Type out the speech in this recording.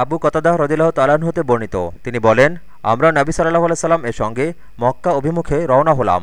আবু কতাদাহ রদিল্লাহ তালান হতে বর্ণিত। তিনি বলেন, আমরা নাবি সাল্লাহ আলাইসাল্লাম এর সঙ্গে মক্কা অভিমুখে রওনা হলাম।